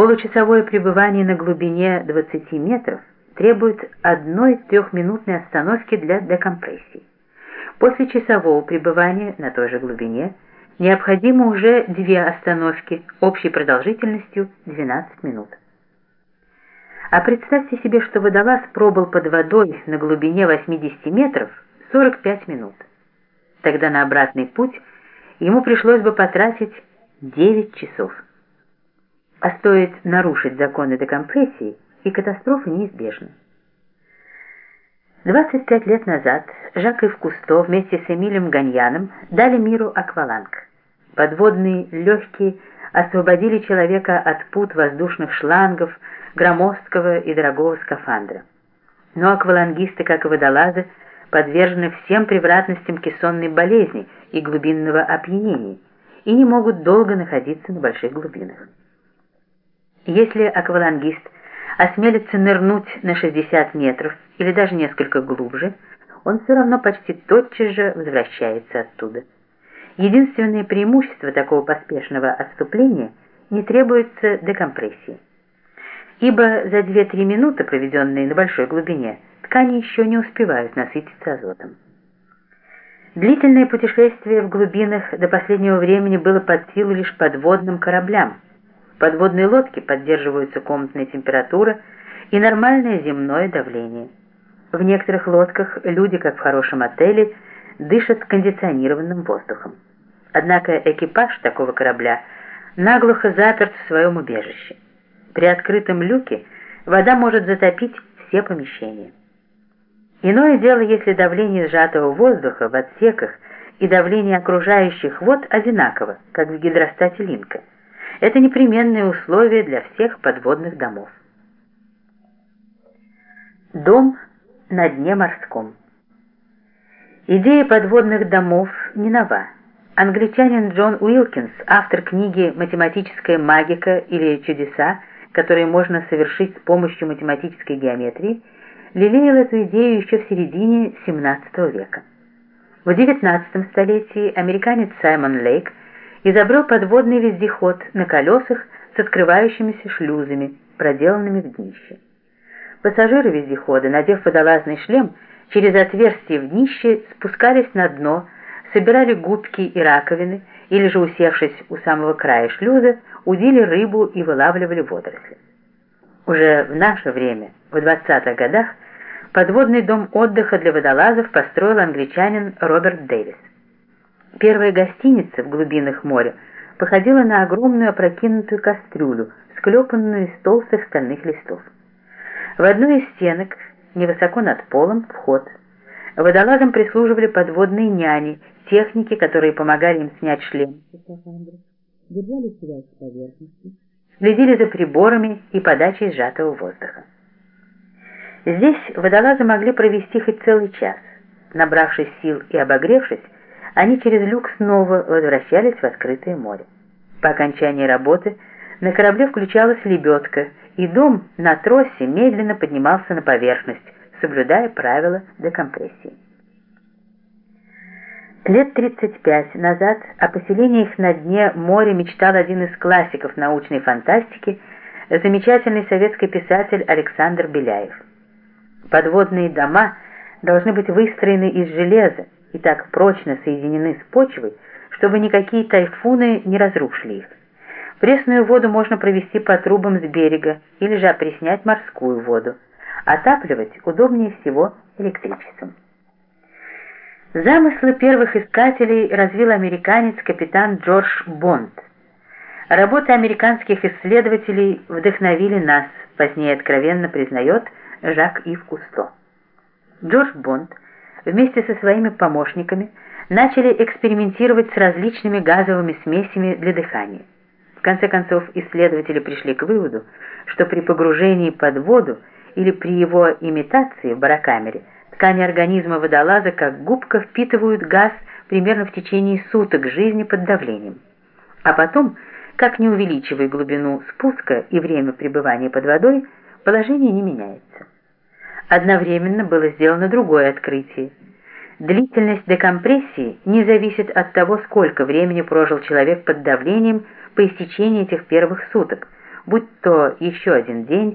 Получасовое пребывание на глубине 20 метров требует одной трехминутной остановки для декомпрессии. После часового пребывания на той же глубине необходимо уже две остановки общей продолжительностью 12 минут. А представьте себе, что водолаз пробыл под водой на глубине 80 метров 45 минут. Тогда на обратный путь ему пришлось бы потратить 9 часов. А стоит нарушить законы декомпрессии, и катастрофа неизбежна. 25 лет назад Жак Ив Кусто вместе с Эмилем Ганьяном дали миру акваланг. Подводные легкие освободили человека от пут воздушных шлангов, громоздкого и дорогого скафандра. Но аквалангисты, как и водолазы, подвержены всем превратностям кессонной болезни и глубинного опьянения и не могут долго находиться на больших глубинах. Если аквалангист осмелится нырнуть на 60 метров или даже несколько глубже, он все равно почти тотчас же возвращается оттуда. Единственное преимущество такого поспешного отступления – не требуется декомпрессии. Ибо за 2-3 минуты, проведенные на большой глубине, ткани еще не успевают насытиться азотом. Длительное путешествие в глубинах до последнего времени было под силу лишь подводным кораблям. Подводные лодки поддерживаются комнатная температура и нормальное земное давление. В некоторых лодках люди, как в хорошем отеле, дышат кондиционированным воздухом. Однако экипаж такого корабля наглухо заперт в своем убежище. При открытом люке вода может затопить все помещения. Иное дело, если давление сжатого воздуха в отсеках и давление окружающих вод одинаково, как в гидростате Линка. Это непременные условия для всех подводных домов. Дом на дне морском. Идея подводных домов не нова. Англичанин Джон Уилкинс, автор книги «Математическая магика» или «Чудеса», которые можно совершить с помощью математической геометрии, лелеял эту идею еще в середине XVII века. В XIX столетии американец Саймон Лейк изобрел подводный вездеход на колесах с открывающимися шлюзами, проделанными в днище. Пассажиры вездехода, надев водолазный шлем, через отверстие в днище спускались на дно, собирали губки и раковины, или же, усевшись у самого края шлюза, удили рыбу и вылавливали водоросли. Уже в наше время, в 20-х годах, подводный дом отдыха для водолазов построил англичанин Роберт Дэвис. Первая гостиница в глубинах моря походила на огромную опрокинутую кастрюлю, склепанную из толстых стальных листов. В одной из стенок, невысоко над полом, вход. Водолазам прислуживали подводные няни, техники, которые помогали им снять шлем, держали связь с поверхностью, следили за приборами и подачей сжатого воздуха. Здесь водолазы могли провести хоть целый час. Набравшись сил и обогревшись, они через люк снова возвращались в открытое море. По окончании работы на корабле включалась лебедка, и дом на тросе медленно поднимался на поверхность, соблюдая правила декомпрессии. Лет 35 назад о поселениях на дне моря мечтал один из классиков научной фантастики, замечательный советский писатель Александр Беляев. Подводные дома должны быть выстроены из железа и так прочно соединены с почвой, чтобы никакие тайфуны не разрушили их. Пресную воду можно провести по трубам с берега или же опреснять морскую воду. Отапливать удобнее всего электричеством. Замыслы первых искателей развил американец капитан Джордж Бонд. Работы американских исследователей вдохновили нас, позднее откровенно признает Жак Ив Кусто. Джордж Бонд вместе со своими помощниками начали экспериментировать с различными газовыми смесями для дыхания. В конце концов, исследователи пришли к выводу, что при погружении под воду или при его имитации в барокамере – Ткани организма водолаза, как губка, впитывают газ примерно в течение суток жизни под давлением. А потом, как не увеличивая глубину спуска и время пребывания под водой, положение не меняется. Одновременно было сделано другое открытие. Длительность декомпрессии не зависит от того, сколько времени прожил человек под давлением по истечении этих первых суток. будь то еще один день,